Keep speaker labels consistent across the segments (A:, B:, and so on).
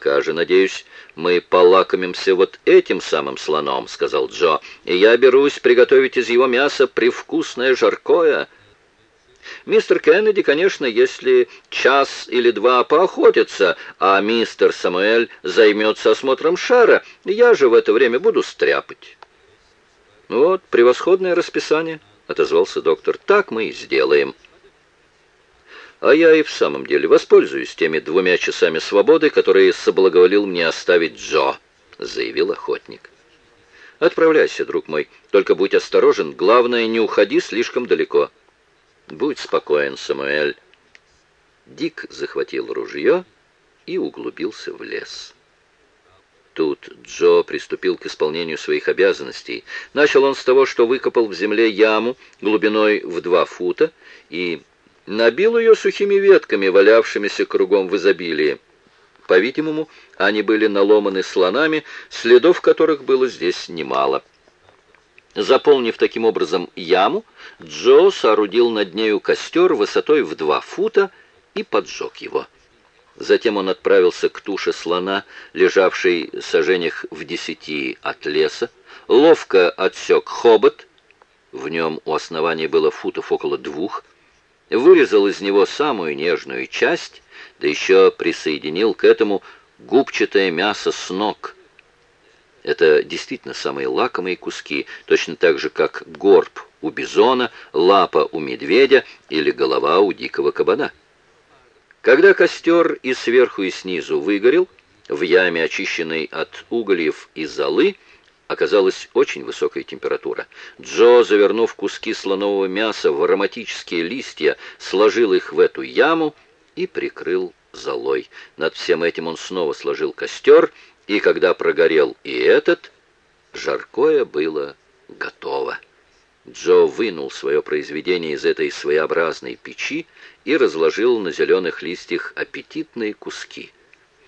A: Пока же, надеюсь, мы полакомимся вот этим самым слоном, сказал Джо, и я берусь приготовить из его мяса привкусное жаркое. Мистер Кеннеди, конечно, если час или два поохотится, а мистер Самуэль займется осмотром шара, я же в это время буду стряпать. Вот, превосходное расписание, отозвался доктор. Так мы и сделаем. А я и в самом деле воспользуюсь теми двумя часами свободы, которые соблаговолил мне оставить Джо, заявил охотник. Отправляйся, друг мой, только будь осторожен, главное, не уходи слишком далеко. Будь спокоен, Самуэль. Дик захватил ружье и углубился в лес. Тут Джо приступил к исполнению своих обязанностей. Начал он с того, что выкопал в земле яму глубиной в два фута и набил ее сухими ветками, валявшимися кругом в изобилии. По-видимому, они были наломаны слонами, следов которых было здесь немало. Заполнив таким образом яму, Джо соорудил над нею костер высотой в два фута и поджег его. Затем он отправился к туше слона, лежавшей в сажениях в десяти от леса, ловко отсек хобот, в нем у основания было футов около двух, вырезал из него самую нежную часть, да еще присоединил к этому губчатое мясо с ног. Это действительно самые лакомые куски, точно так же, как горб у бизона, лапа у медведя или голова у дикого кабана. Когда костер и сверху, и снизу выгорел, в яме, очищенной от угольев и золы, оказалась очень высокая температура. Джо, завернув куски слонового мяса в ароматические листья, сложил их в эту яму и прикрыл золой. Над всем этим он снова сложил костер, и когда прогорел и этот, жаркое было готово. Джо вынул свое произведение из этой своеобразной печи и разложил на зеленых листьях аппетитные куски.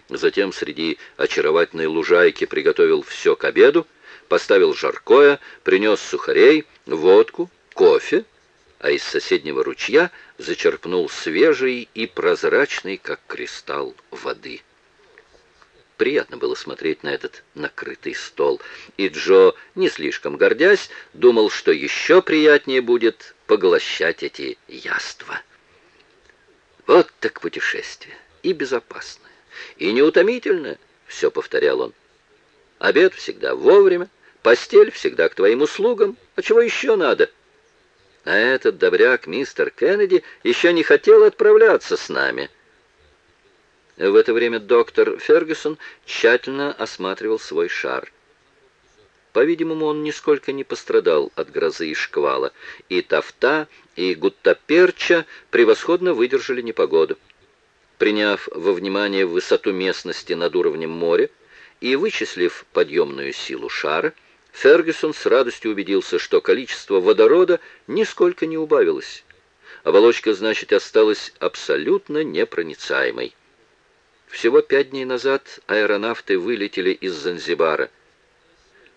A: Затем среди очаровательной лужайки приготовил все к обеду, поставил жаркое, принес сухарей, водку, кофе, а из соседнего ручья зачерпнул свежий и прозрачный, как кристалл, воды. Приятно было смотреть на этот накрытый стол, и Джо, не слишком гордясь, думал, что еще приятнее будет поглощать эти яства. Вот так путешествие, и безопасное, и неутомительное, все повторял он. Обед всегда вовремя, Постель всегда к твоим услугам. А чего еще надо? А этот добряк мистер Кеннеди еще не хотел отправляться с нами. В это время доктор Фергюсон тщательно осматривал свой шар. По-видимому, он нисколько не пострадал от грозы и шквала, и тафта, и гуттаперча превосходно выдержали непогоду. Приняв во внимание высоту местности над уровнем моря и вычислив подъемную силу шара, Фергюсон с радостью убедился, что количество водорода нисколько не убавилось. Оболочка, значит, осталась абсолютно непроницаемой. Всего пять дней назад аэронавты вылетели из Занзибара.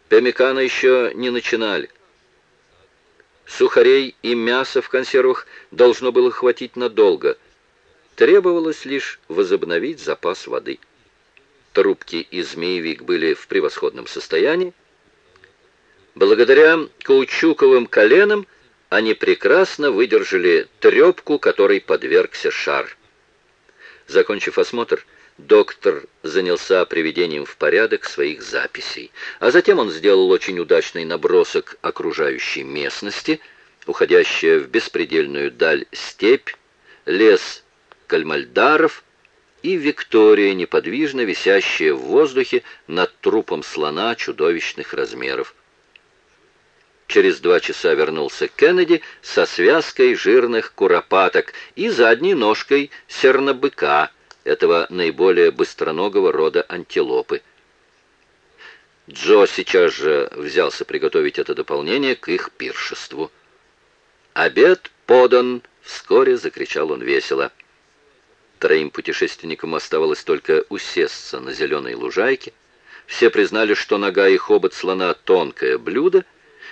A: Пемикана еще не начинали. Сухарей и мяса в консервах должно было хватить надолго. Требовалось лишь возобновить запас воды. Трубки и змеевик были в превосходном состоянии, Благодаря каучуковым коленам они прекрасно выдержали трепку, которой подвергся шар. Закончив осмотр, доктор занялся приведением в порядок своих записей, а затем он сделал очень удачный набросок окружающей местности, уходящая в беспредельную даль степь, лес кальмальдаров и Виктория, неподвижно висящая в воздухе над трупом слона чудовищных размеров. Через два часа вернулся Кеннеди со связкой жирных куропаток и задней ножкой сернобыка, этого наиболее быстроногого рода антилопы. Джо сейчас же взялся приготовить это дополнение к их пиршеству. «Обед подан!» — вскоре закричал он весело. Троим путешественникам оставалось только усесться на зеленой лужайке. Все признали, что нога и хобот слона — тонкое блюдо,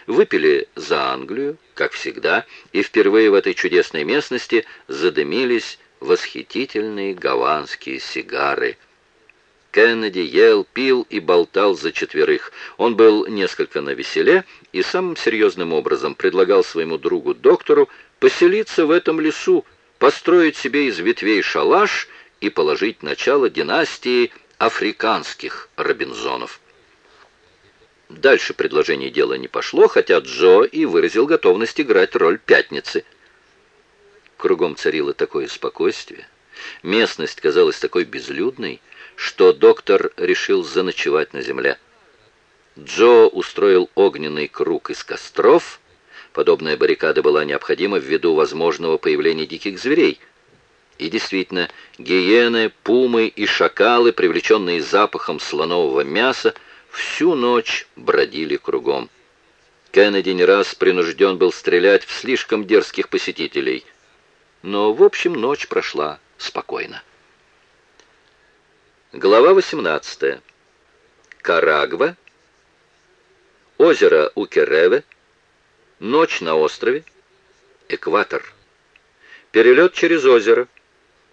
A: выпили за Англию, как всегда, и впервые в этой чудесной местности задымились восхитительные гаванские сигары. Кеннеди ел, пил и болтал за четверых. Он был несколько навеселе и самым серьезным образом предлагал своему другу-доктору поселиться в этом лесу, построить себе из ветвей шалаш и положить начало династии африканских Робинзонов. Дальше предложение дела не пошло, хотя Джо и выразил готовность играть роль пятницы. Кругом царило такое спокойствие. Местность казалась такой безлюдной, что доктор решил заночевать на земле. Джо устроил огненный круг из костров. Подобная баррикада была необходима ввиду возможного появления диких зверей. И действительно, гиены, пумы и шакалы, привлеченные запахом слонового мяса, всю ночь бродили кругом. Кеннеди не раз принужден был стрелять в слишком дерзких посетителей. Но, в общем, ночь прошла спокойно. Глава 18. Карагва. Озеро Укереве. Ночь на острове. Экватор. Перелет через озеро.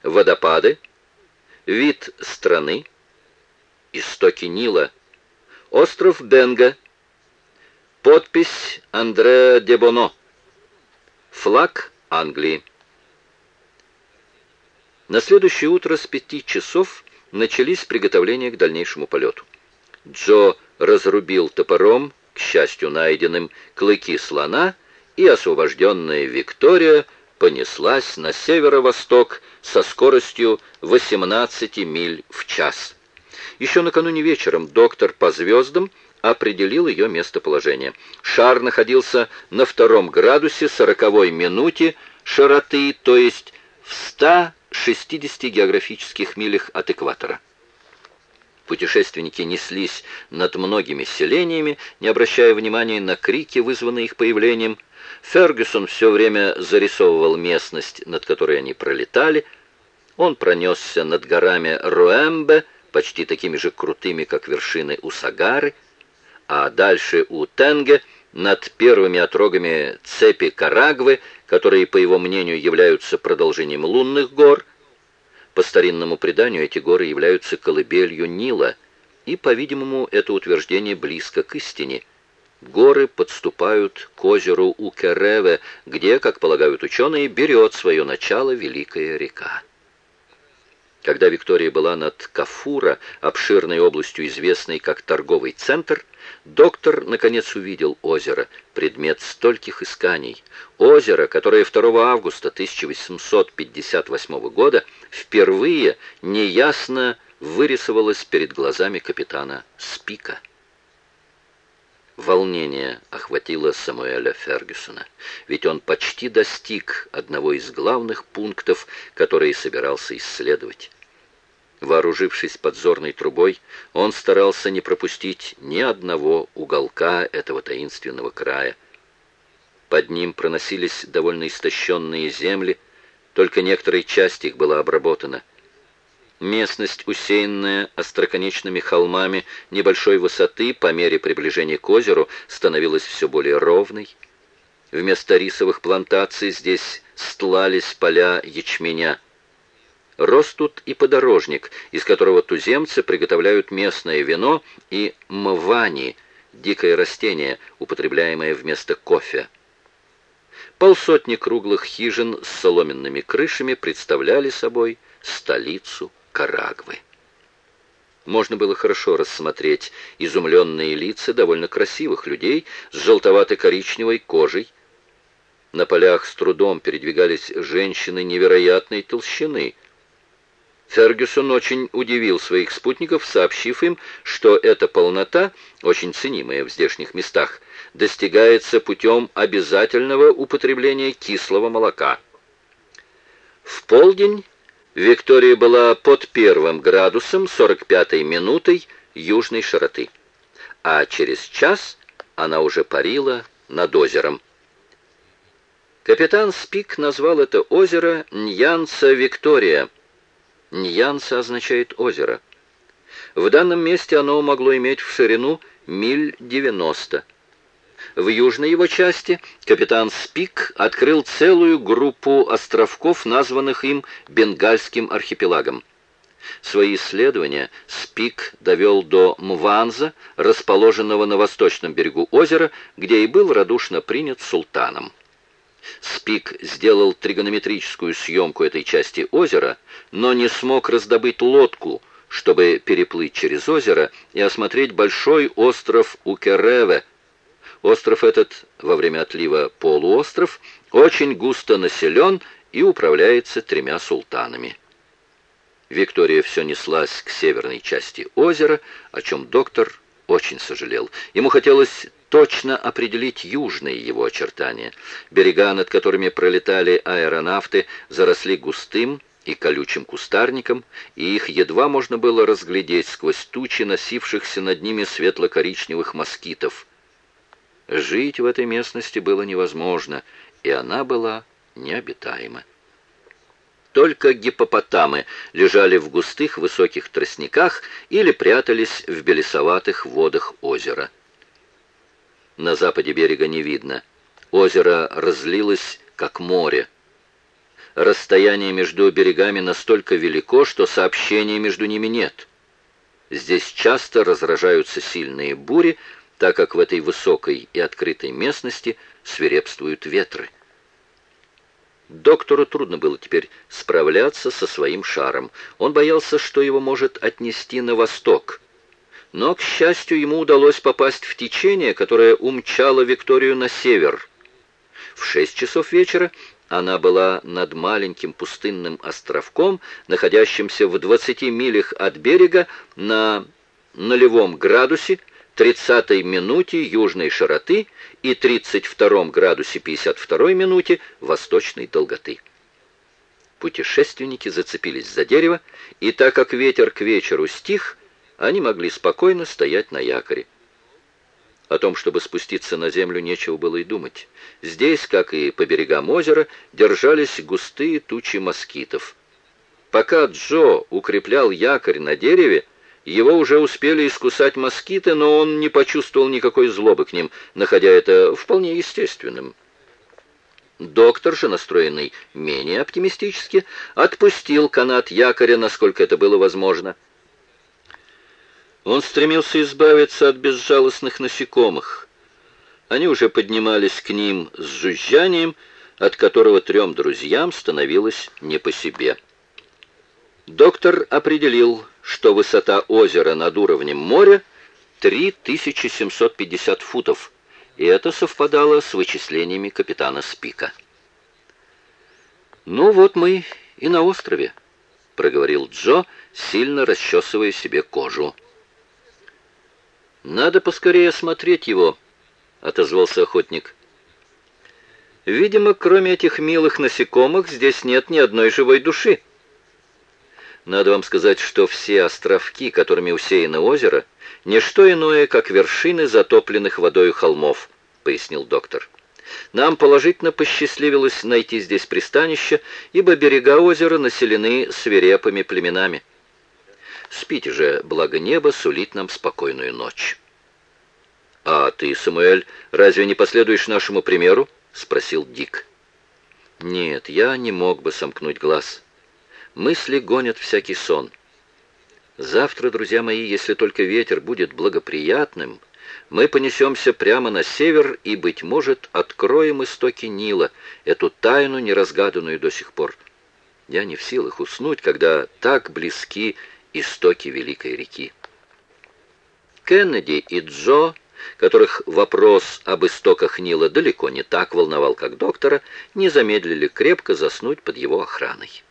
A: Водопады. Вид страны. Истоки Нила. Остров Бенга. Подпись Андре Дебоно. Флаг Англии. На следующее утро с пяти часов начались приготовления к дальнейшему полету. Джо разрубил топором, к счастью найденным, клыки слона, и освобожденная Виктория понеслась на северо-восток со скоростью 18 миль в час. Еще накануне вечером доктор по звездам определил ее местоположение. Шар находился на втором градусе сороковой минуте широты, то есть в 100 60 географических милях от экватора. Путешественники неслись над многими селениями, не обращая внимания на крики, вызванные их появлением. Фергюсон все время зарисовывал местность, над которой они пролетали. Он пронесся над горами Руэмбе, почти такими же крутыми, как вершины Усагары, а дальше у Тенге, над первыми отрогами цепи Карагвы, которые, по его мнению, являются продолжением лунных гор. По старинному преданию эти горы являются колыбелью Нила, и, по-видимому, это утверждение близко к истине. Горы подступают к озеру Укереве, где, как полагают ученые, берет свое начало Великая река. Когда Виктория была над Кафура, обширной областью, известной как торговый центр, доктор наконец увидел озеро, предмет стольких исканий. Озеро, которое 2 августа 1858 года впервые неясно вырисовалось перед глазами капитана Спика. Волнение охватило Самуэля Фергюсона, ведь он почти достиг одного из главных пунктов, которые собирался исследовать. Вооружившись подзорной трубой, он старался не пропустить ни одного уголка этого таинственного края. Под ним проносились довольно истощенные земли, только некоторая часть их была обработана. Местность, усеянная остроконечными холмами небольшой высоты, по мере приближения к озеру, становилась все более ровной. Вместо рисовых плантаций здесь стлались поля ячменя. Рос тут и подорожник, из которого туземцы приготовляют местное вино и мвани, дикое растение, употребляемое вместо кофе. Полсотни круглых хижин с соломенными крышами представляли собой столицу Карагвы. Можно было хорошо рассмотреть изумленные лица довольно красивых людей с желтовато-коричневой кожей. На полях с трудом передвигались женщины невероятной толщины. Фергюсон очень удивил своих спутников, сообщив им, что эта полнота, очень ценимая в здешних местах, достигается путем обязательного употребления кислого молока. В полдень Виктория была под первым градусом 45-й минутой южной широты, а через час она уже парила над озером. Капитан Спик назвал это озеро Ньянца-Виктория. Ньянца означает озеро. В данном месте оно могло иметь в ширину миль 90. В южной его части капитан Спик открыл целую группу островков, названных им Бенгальским архипелагом. Свои исследования Спик довел до Мванза, расположенного на восточном берегу озера, где и был радушно принят султаном. Спик сделал тригонометрическую съемку этой части озера, но не смог раздобыть лодку, чтобы переплыть через озеро и осмотреть большой остров Укереве. Остров этот, во время отлива полуостров, очень густо населен и управляется тремя султанами. Виктория все неслась к северной части озера, о чем доктор очень сожалел. Ему хотелось точно определить южные его очертания. Берега, над которыми пролетали аэронавты, заросли густым и колючим кустарником, и их едва можно было разглядеть сквозь тучи носившихся над ними светло-коричневых москитов. Жить в этой местности было невозможно, и она была необитаема. Только гипопотамы лежали в густых высоких тростниках или прятались в белесоватых водах озера. На западе берега не видно. Озеро разлилось, как море. Расстояние между берегами настолько велико, что сообщения между ними нет. Здесь часто разражаются сильные бури, так как в этой высокой и открытой местности свирепствуют ветры. Доктору трудно было теперь справляться со своим шаром. Он боялся, что его может отнести на восток. Но, к счастью, ему удалось попасть в течение, которое умчало Викторию на север. В шесть часов вечера она была над маленьким пустынным островком, находящимся в 20 милях от берега на нулевом градусе 30 минуте южной широты и 32 градусе 52 минуте восточной долготы. Путешественники зацепились за дерево, и так как ветер к вечеру стих, они могли спокойно стоять на якоре. О том, чтобы спуститься на землю, нечего было и думать. Здесь, как и по берегам озера, держались густые тучи москитов. Пока Джо укреплял якорь на дереве, его уже успели искусать москиты, но он не почувствовал никакой злобы к ним, находя это вполне естественным. Доктор же, настроенный менее оптимистически, отпустил канат якоря, насколько это было возможно. Он стремился избавиться от безжалостных насекомых. Они уже поднимались к ним с жужжанием, от которого трем друзьям становилось не по себе. Доктор определил, что высота озера над уровнем моря 3750 футов, и это совпадало с вычислениями капитана Спика. «Ну вот мы и на острове», — проговорил Джо, сильно расчесывая себе кожу. «Надо поскорее осмотреть его», — отозвался охотник. «Видимо, кроме этих милых насекомых, здесь нет ни одной живой души». Надо вам сказать, что все островки, которыми усеяно озеро, не что иное, как вершины затопленных водой холмов, пояснил доктор. Нам положительно посчастливилось найти здесь пристанище, ибо берега озера населены свирепыми племенами. Спите же, благо небо сулит нам спокойную ночь. «А ты, Самуэль, разве не последуешь нашему примеру?» — спросил Дик. «Нет, я не мог бы сомкнуть глаз». Мысли гонят всякий сон. Завтра, друзья мои, если только ветер будет благоприятным, мы понесемся прямо на север и, быть может, откроем истоки Нила, эту тайну, неразгаданную до сих пор. Я не в силах уснуть, когда так близки истоки Великой реки. Кеннеди и Джо, которых вопрос об истоках Нила далеко не так волновал, как доктора, не замедлили крепко заснуть под его охраной.